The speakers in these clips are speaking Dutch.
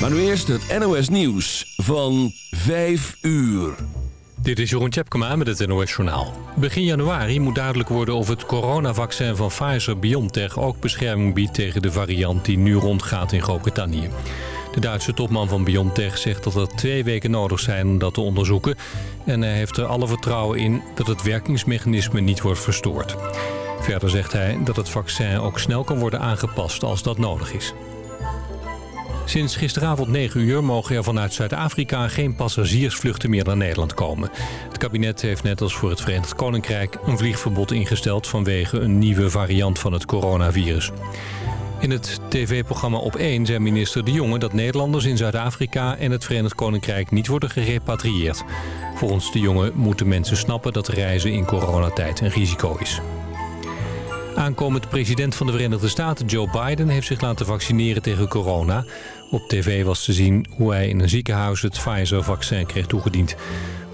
Maar nu eerst het NOS Nieuws van 5 uur. Dit is Jeroen Tjepkema met het NOS Journaal. Begin januari moet duidelijk worden of het coronavaccin van Pfizer-BioNTech... ook bescherming biedt tegen de variant die nu rondgaat in Groot-Brittannië. De Duitse topman van BioNTech zegt dat er twee weken nodig zijn om dat te onderzoeken... en hij heeft er alle vertrouwen in dat het werkingsmechanisme niet wordt verstoord. Verder zegt hij dat het vaccin ook snel kan worden aangepast als dat nodig is. Sinds gisteravond 9 uur mogen er vanuit Zuid-Afrika geen passagiersvluchten meer naar Nederland komen. Het kabinet heeft net als voor het Verenigd Koninkrijk een vliegverbod ingesteld vanwege een nieuwe variant van het coronavirus. In het tv-programma Op 1 zei minister De Jonge dat Nederlanders in Zuid-Afrika en het Verenigd Koninkrijk niet worden gerepatrieerd. Volgens De Jonge moeten mensen snappen dat reizen in coronatijd een risico is. Aankomend president van de Verenigde Staten, Joe Biden, heeft zich laten vaccineren tegen corona. Op tv was te zien hoe hij in een ziekenhuis het Pfizer-vaccin kreeg toegediend.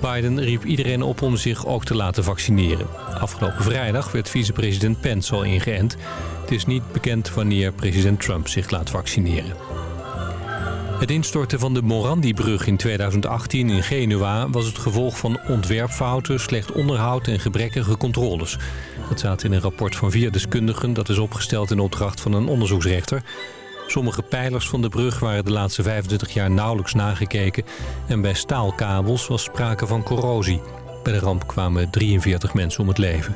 Biden riep iedereen op om zich ook te laten vaccineren. Afgelopen vrijdag werd vicepresident Pence al ingeënt. Het is niet bekend wanneer president Trump zich laat vaccineren. Het instorten van de Morandi-brug in 2018 in Genua was het gevolg van ontwerpfouten, slecht onderhoud en gebrekkige controles. Dat staat in een rapport van vier deskundigen dat is opgesteld in opdracht van een onderzoeksrechter. Sommige pijlers van de brug waren de laatste 25 jaar nauwelijks nagekeken en bij staalkabels was sprake van corrosie. Bij de ramp kwamen 43 mensen om het leven.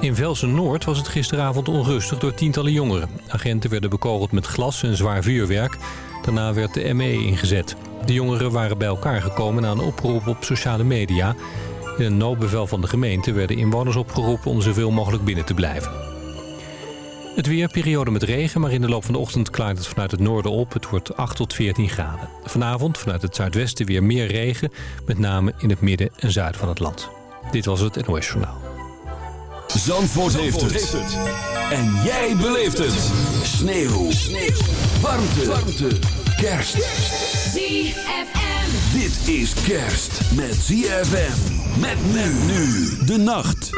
In Velsen-Noord was het gisteravond onrustig door tientallen jongeren. Agenten werden bekogeld met glas en zwaar vuurwerk. Daarna werd de ME ingezet. De jongeren waren bij elkaar gekomen na een oproep op sociale media. In een noodbevel van de gemeente werden inwoners opgeroepen om zoveel mogelijk binnen te blijven. Het weer, periode met regen, maar in de loop van de ochtend klaart het vanuit het noorden op. Het wordt 8 tot 14 graden. Vanavond vanuit het zuidwesten weer meer regen, met name in het midden en zuiden van het land. Dit was het NOS Journaal. Zandvoort, heeft, het. En jij beleeft het. Sneeuw. Sneeuw. Warmte. Warmte. Kerst. ZFM. Dit is kerst met ZFM. Met men nu de nacht.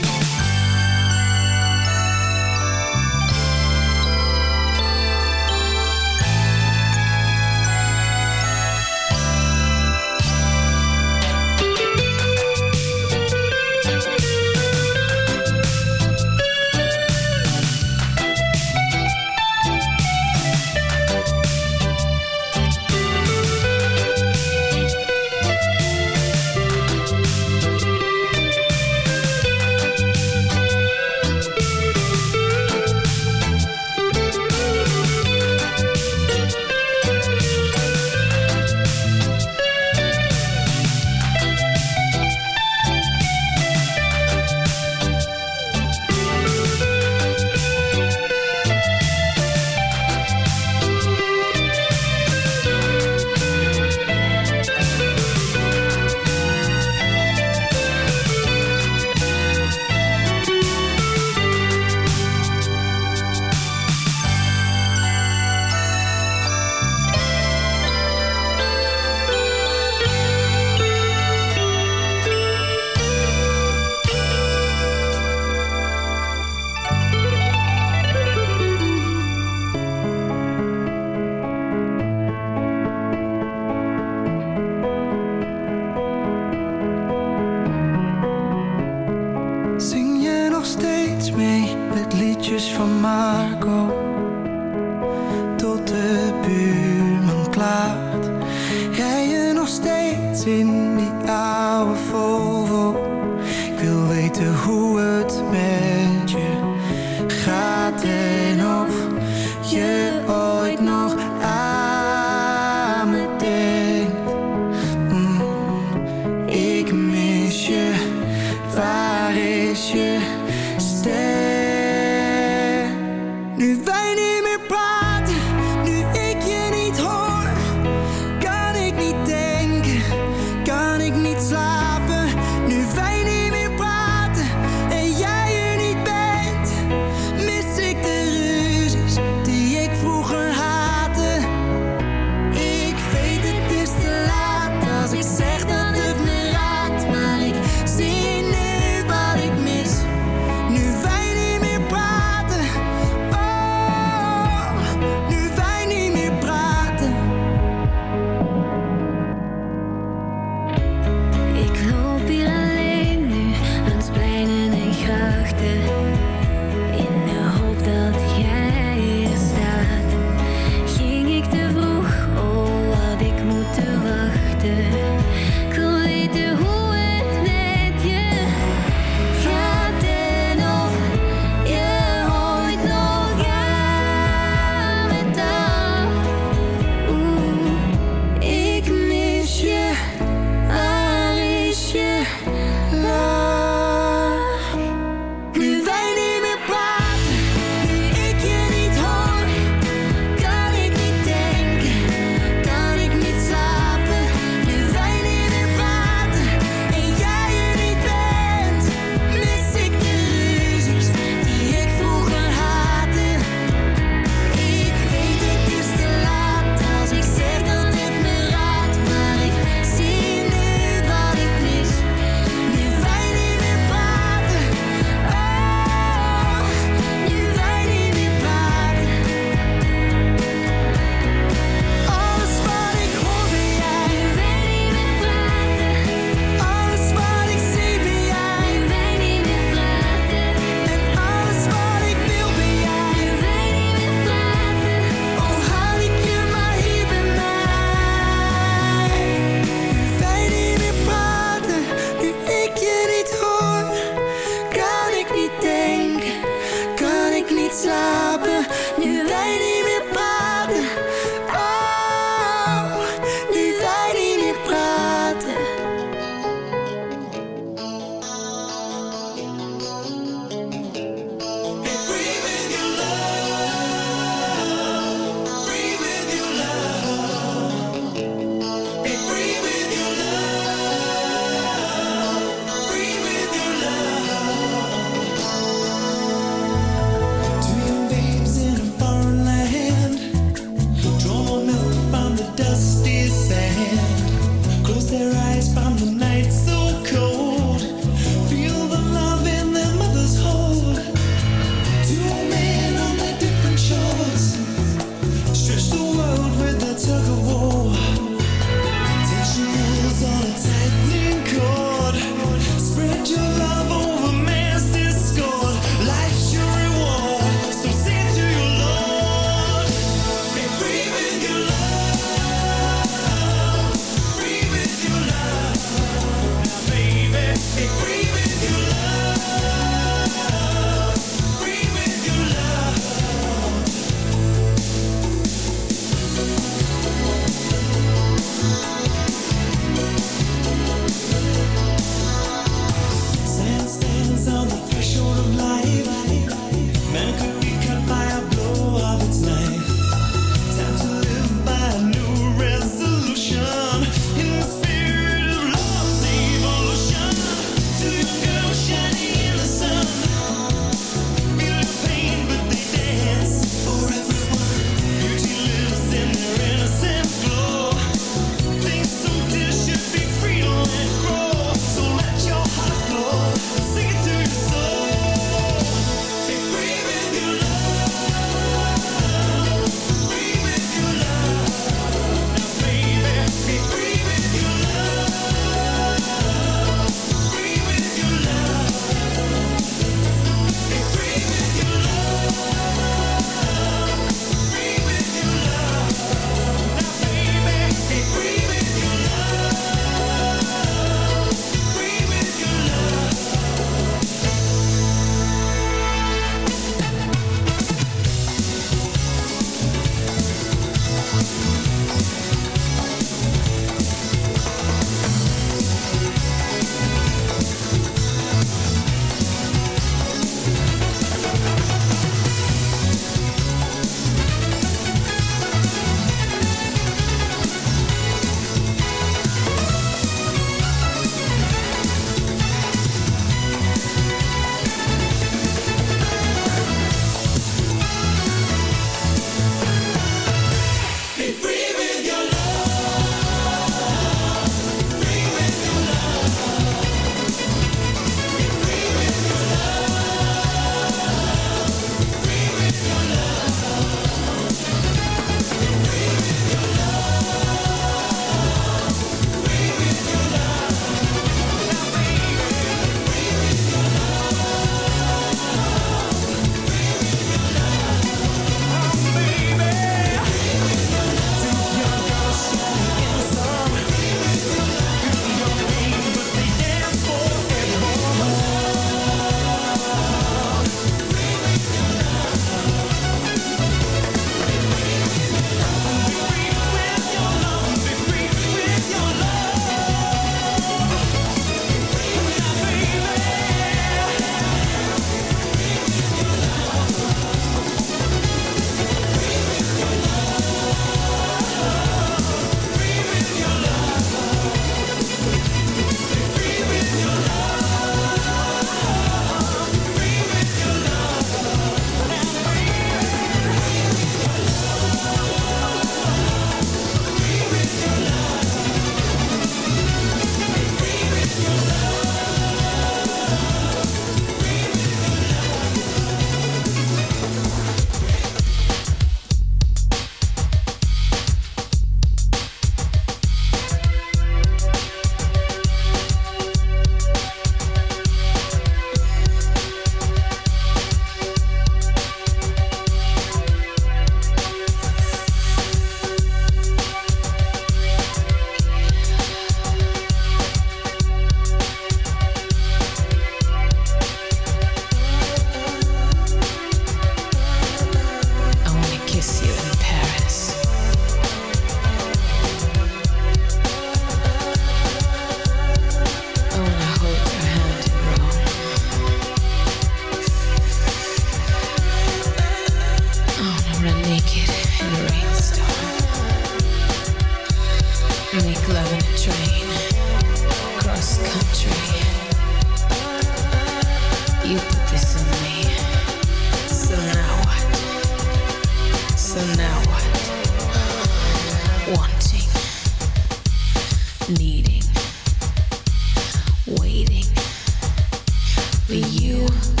For you.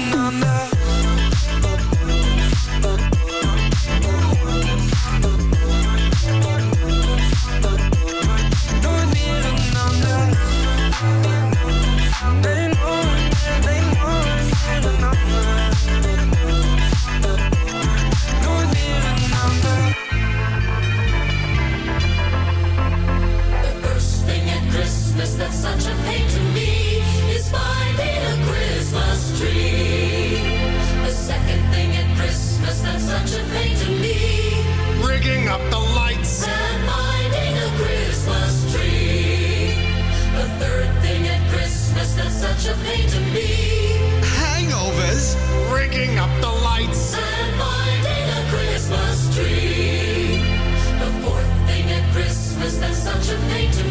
Such a pain to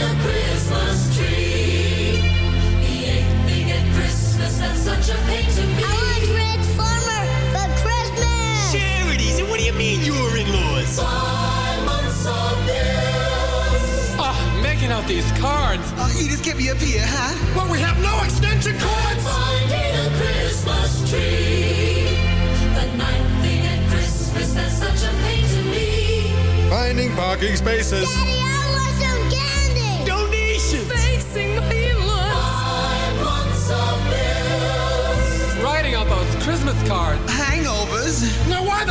out these cards. Oh, you just get me up here, huh? Well, we have no extension and cords. finding a Christmas tree. The ninth thing at Christmas that's such a pain to me. Finding parking spaces. Daddy, I want some candy. Donations. Facing my in-laws. Five months of bills Writing out those Christmas cards. Hangovers. Now, why the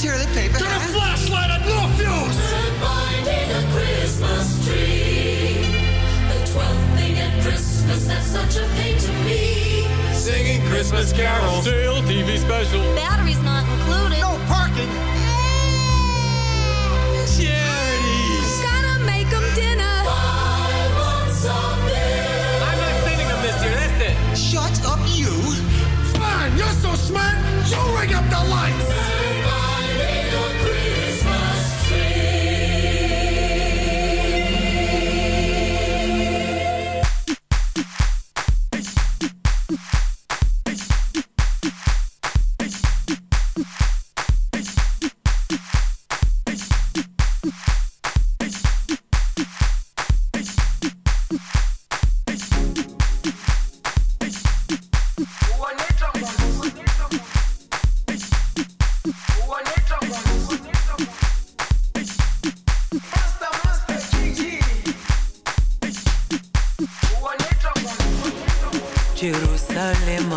Toilet paper? Get a flashlight and blow fuse. And finding a Christmas tree. The twelfth thing at Christmas, that's such a pain to me. Singing Christmas carols. Stale TV special. Batteries not included. No parking. Charities. Gotta make 'em dinner. Five months of bill. I'm not sending them this year, that's it. Shut up, you. Fine, you're so smart. You ring up the lights.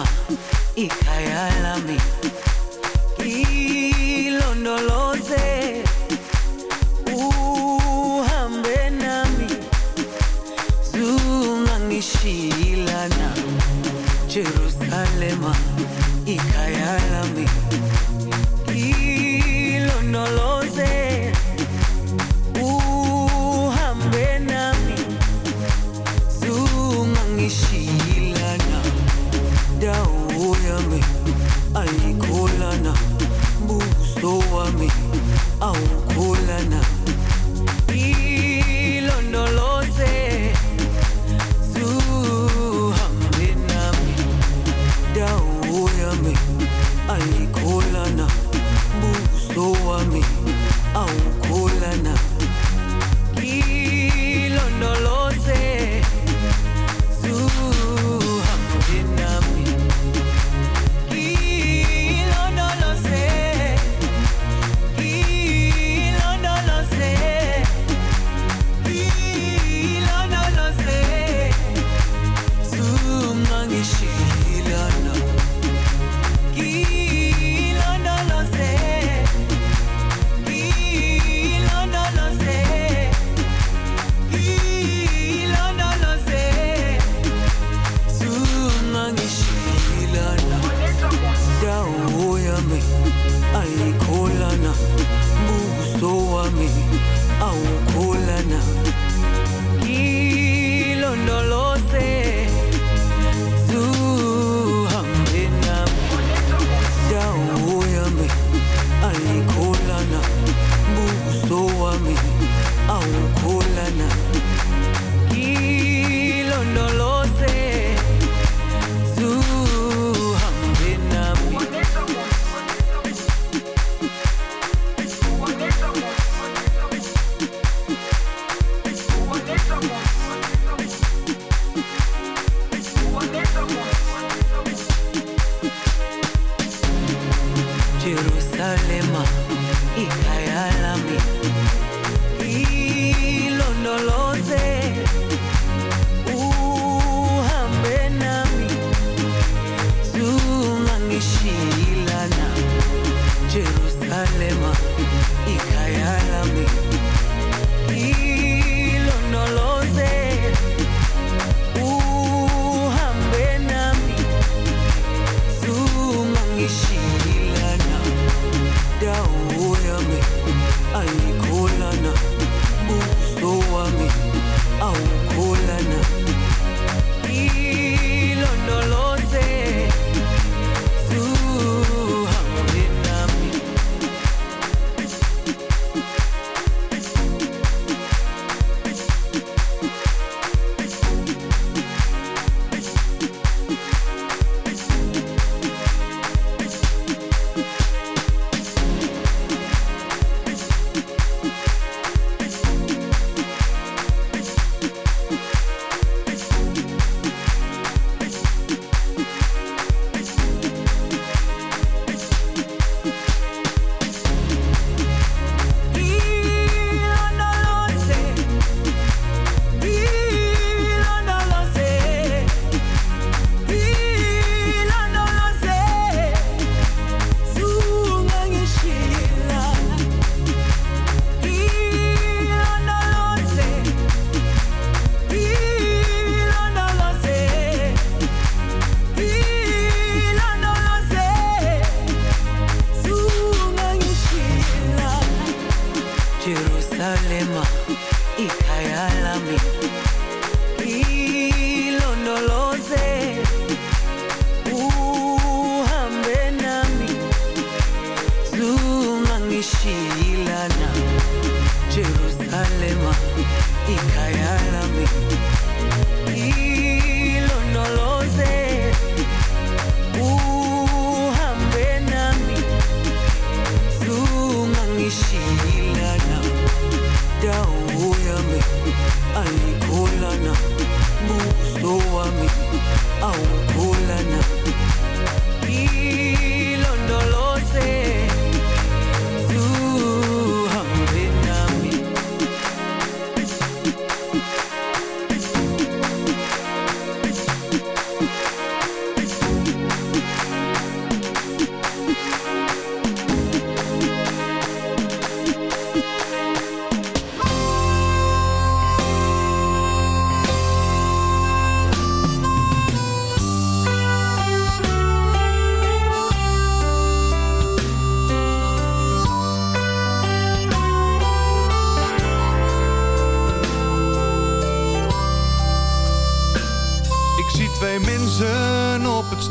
Club. uso wami au kulana.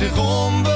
zich om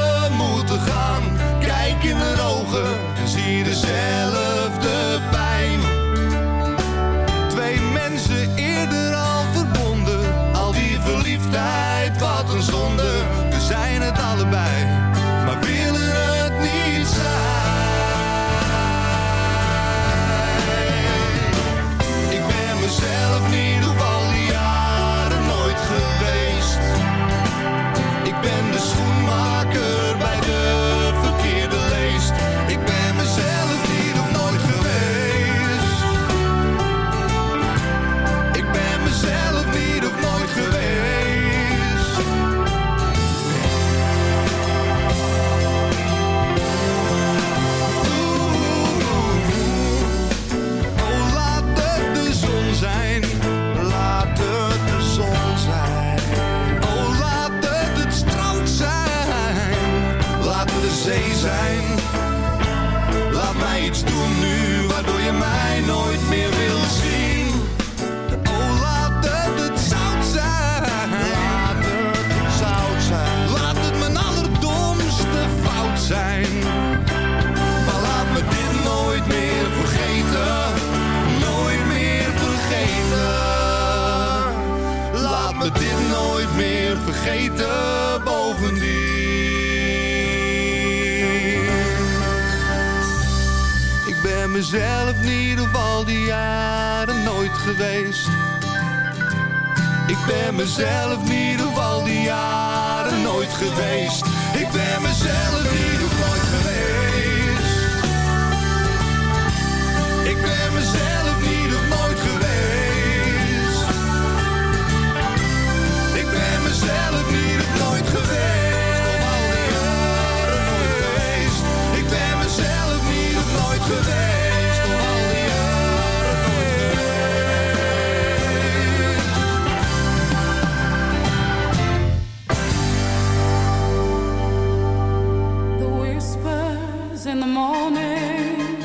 morning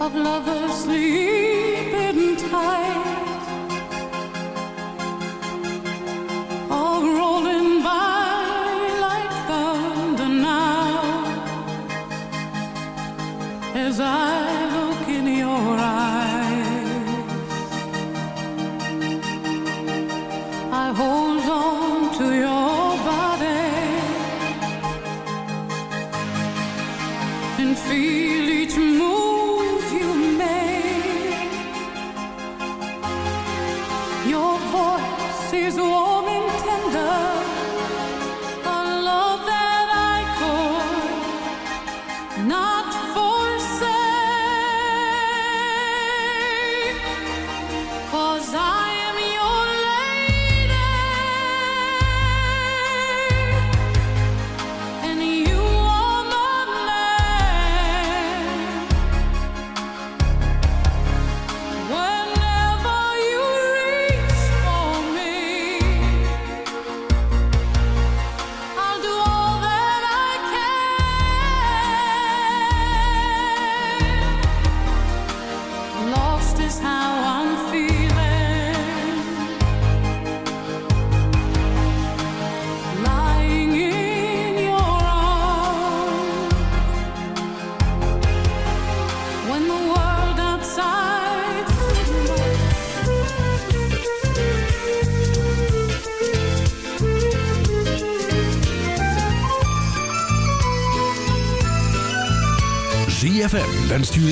of lovers sleep.